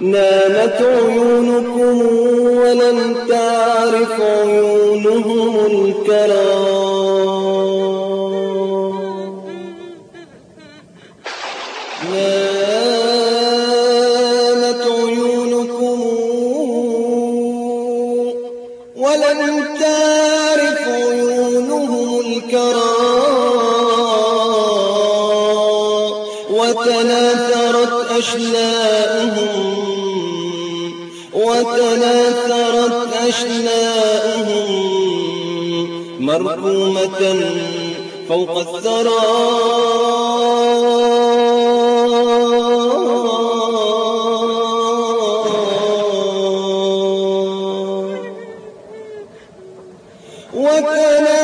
نامت عيونكم ولم تعرف عيونهم الكرام. الكرام وتناثرت أشلاؤهم وتناثرت أشلاؤهم مرحومة فوق الثرى. وتناثرت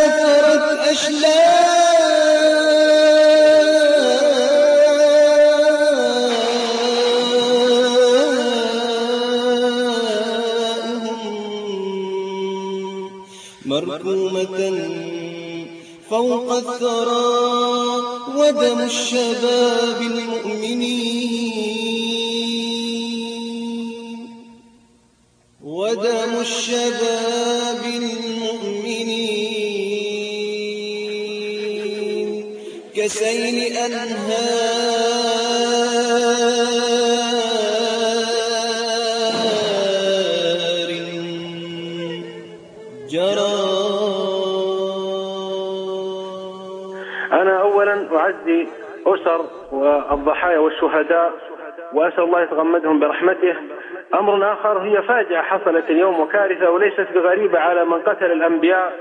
مركومة فوق الثرى ودم الشباب المؤمنين. ودم الشباب المؤمنين. كسيل أنهار جرى أعزي أسر والضحايا والشهداء وأسأل الله يتغمدهم برحمته. أمر آخر هي فاجعة حصلت اليوم وكارثة وليست بغريبة على من قتل الأنبياء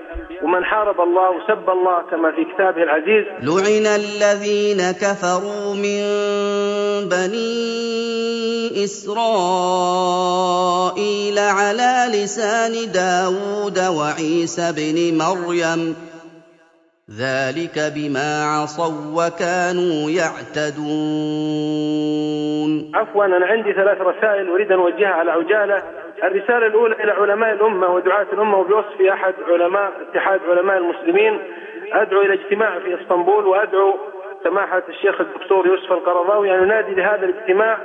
ومن حارب الله وسب الله كما في كتابه العزيز. لعن الذين كفروا من بني إسرائيل على لسان داود وعيسى بن مريم. ذلك بما عصوا وكانوا يعتدون عفوا أنا عندي ثلاث رسائل أريد أن أوجهها على عجالة الرسالة الأولى إلى علماء الأمة ودعاة الأمة وبوصف أحد علماء اتحاد علماء المسلمين. أدعو إلى اجتماع في إسطنبول وأدعو سماحة الشيخ الدكتور يوسف القرضاوي أن ينادي لهذا الاجتماع.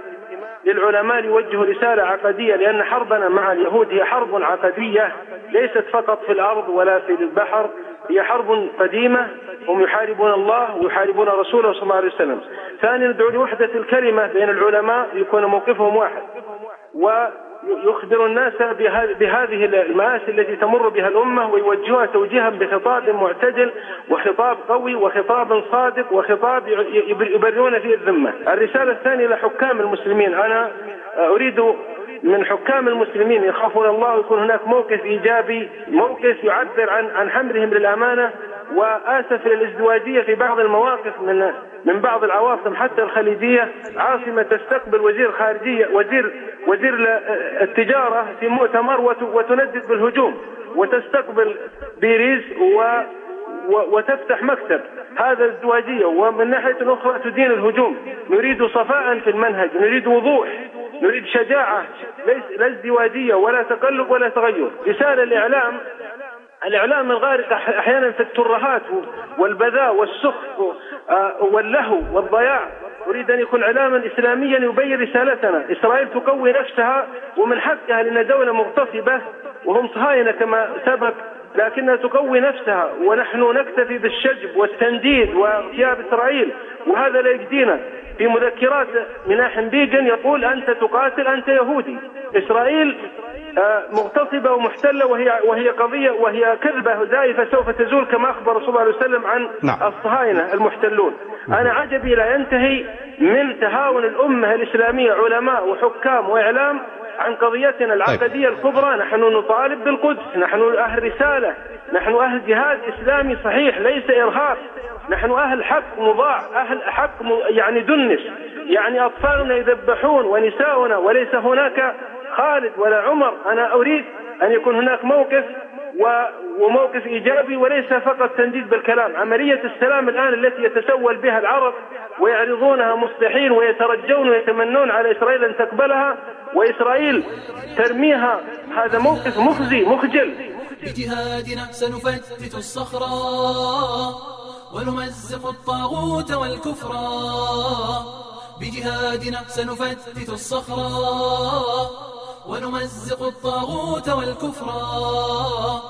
للعلماء ليوجهوا رسالة عقدية لأن حربنا مع اليهود هي حرب عقدية ليست فقط في الأرض ولا في البحر. هي حرب قديمة هم يحاربون الله ويحاربون رسوله صلى الله عليه وسلم. ثانيا ندعو لوحدة الكلمة بين العلماء يكون موقفهم واحد. ويخبر الناس بهذه المآسي التي تمر بها الأمة ويوجهها توجيها بخطاب معتدل وخطاب قوي وخطاب صادق وخطاب يبررون فيه الذمة. الرسالة الثانية لحكام المسلمين. أنا أريد من حكام المسلمين يخافون الله ويكون هناك موقف إيجابي، موقف يعبر عن عن حملهم للأمانة وآسف للإزدواجية في بعض المواقف من من بعض العواصم حتى الخليجية، عاصمة تستقبل وزير خارجيه وزير وزير التجارة في مؤتمر وت- وتندد بالهجوم وتستقبل بيريز و- وتفتح مكتب. هذا ازدواجية ومن ناحية أخرى تدين الهجوم. نريد صفاء في المنهج نريد وضوح. نريد شجاعة ليس لا ازدواجية ولا تقلب ولا تغير. رسالة الإعلام الإعلام الغارق أح- أحيانا في الترهات والبذاء والسخف آه، واللهو والضياع. أريد أن يكون إعلاما إسلاميا يبين رسالتنا. إسرائيل تقوي نفسها ومن حقها لأن دولة مغتصبة وهم صهاينة كما سبق. لكنها تقوي نفسها ونحن نكتفي بالشجب والتنديد وثياب إسرائيل وهذا لا يجدينا. في مذكرات مناحم بيجن يقول أنت تقاتل أنت يهودي. إسرائيل آه، مغتصبة ومحتلة وهي وهي قضية وهي كذبة زائفة سوف تزول كما أخبر صلى الله عليه وسلم عن نعم. الصهاينة المحتلون. أنا عجبي لا ينتهي من تهاون الأمة الإسلامية علماء وحكام وإعلام عن قضيتنا العقدية الكبرى نحن نطالب بالقدس نحن أهل رسالة نحن أهل جهاد إسلامي صحيح ليس إرهاب. نحن أهل حق مضاع أهل حق م- يعني دنس. يعني أطفالنا يذبحون ونساؤنا وليس هناك خالد ولا عمر. أنا أريد أن يكون هناك موقف و- وموقف إيجابي وليس فقط تنديد بالكلام. عملية السلام الآن التي يتسول بها العرب ويعرضونها مستحيل ويترجون ويتمنون على إسرائيل أن تقبلها وإسرائيل ترميها. هذا موقف مخزي مخجل. بجهادنا سنفتت الصخرة ونمزق الطاغوت والكفرا بجهادنا سنفتت الصخرة ونمزق الطاغوت والكفرا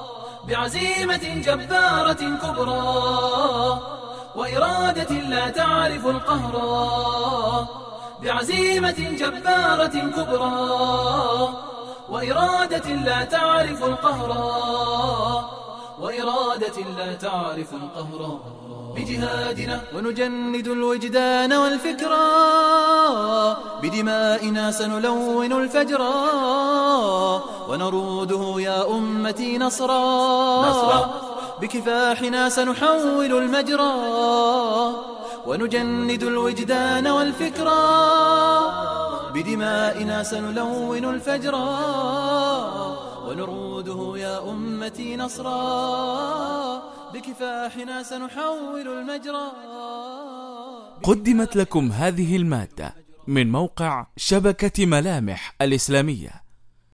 بعزيمة جبارة كبرى وإرادة لا تعرف القهر. بعزيمة جبارة كبرى وإرادة لا تعرف القهر وإرادة لا تعرف القهر بجهادنا ونجند الوجدان والفكرة بدمائنا سنلون الفجر ونروده يا أمتي نصرا. نصرا. بكفاحنا سنحول المجرى. ونجند الوجدان والفكرة بدمائنا سنلون الفجر ونروده يا أمتي نصرا بكفاحنا سنحول المجرى قدمت لكم هذه المادة من موقع شبكة ملامح الإسلامية.